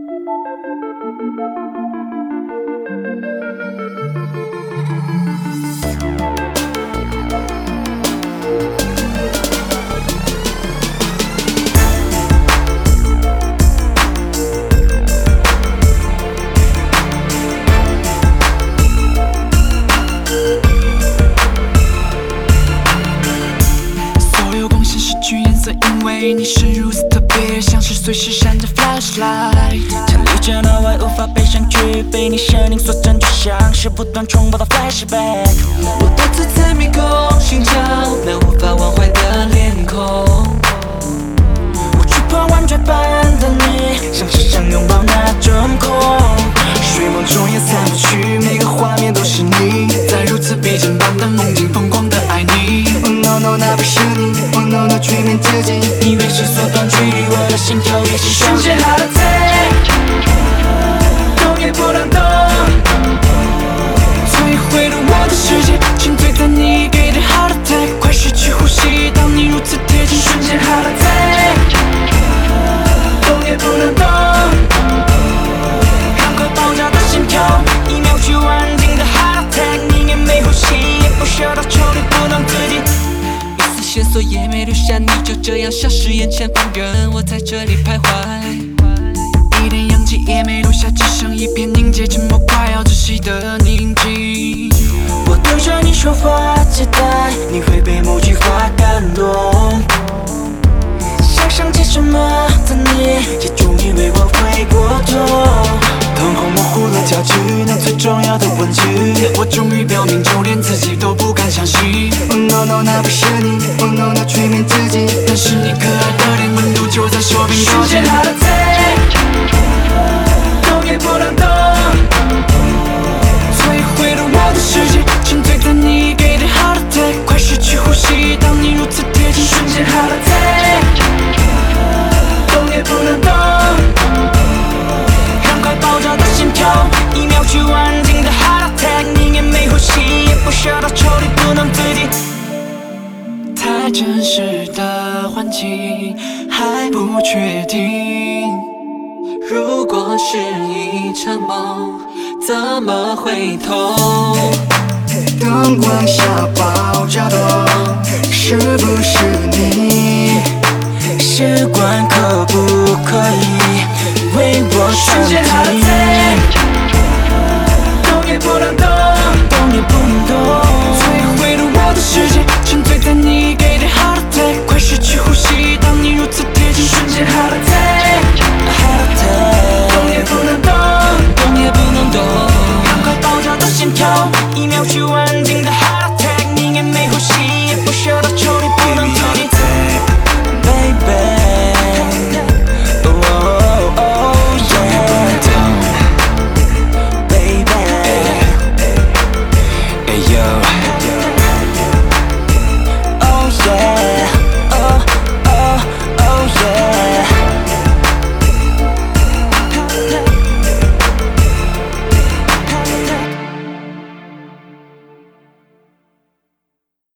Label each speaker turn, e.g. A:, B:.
A: Thank you. 你是如此特别，像是随时闪着 flashlight。
B: 墙里这那位无法被删去，被你生命所占据，像是不断重播的 flashback。
C: 我独自在迷宫寻找那无法忘怀的脸孔。
B: 我惧怕玩转般的你，像是想拥抱那种空。
A: 睡梦中也散不去，每个画面都是你，在如此逼真般的梦境，疯狂的爱你。
C: Oh no no，那不是你 no no，催眠自己。
B: 你越是缩短距离，我的心跳越是
C: 瞬间
A: 好了
B: 一
C: 丝线索也没留下，你就这样消失眼前，放任我在这里徘徊。
A: 一点氧气也没留下，只剩一片凝结，沉默快要窒息的宁静。
B: 我对着你说话，期待你会被某句话感动。想象起什么的你，也终于为我回过头。
A: 瞳孔模糊了焦距，那最重要的问句，我终于太真实的环境还不确定。
C: 如果是一场梦，怎么会痛？灯光下爆炸的，是不是你？
B: 试管可不可以为我
C: 瞬间
A: miał i miał ciułan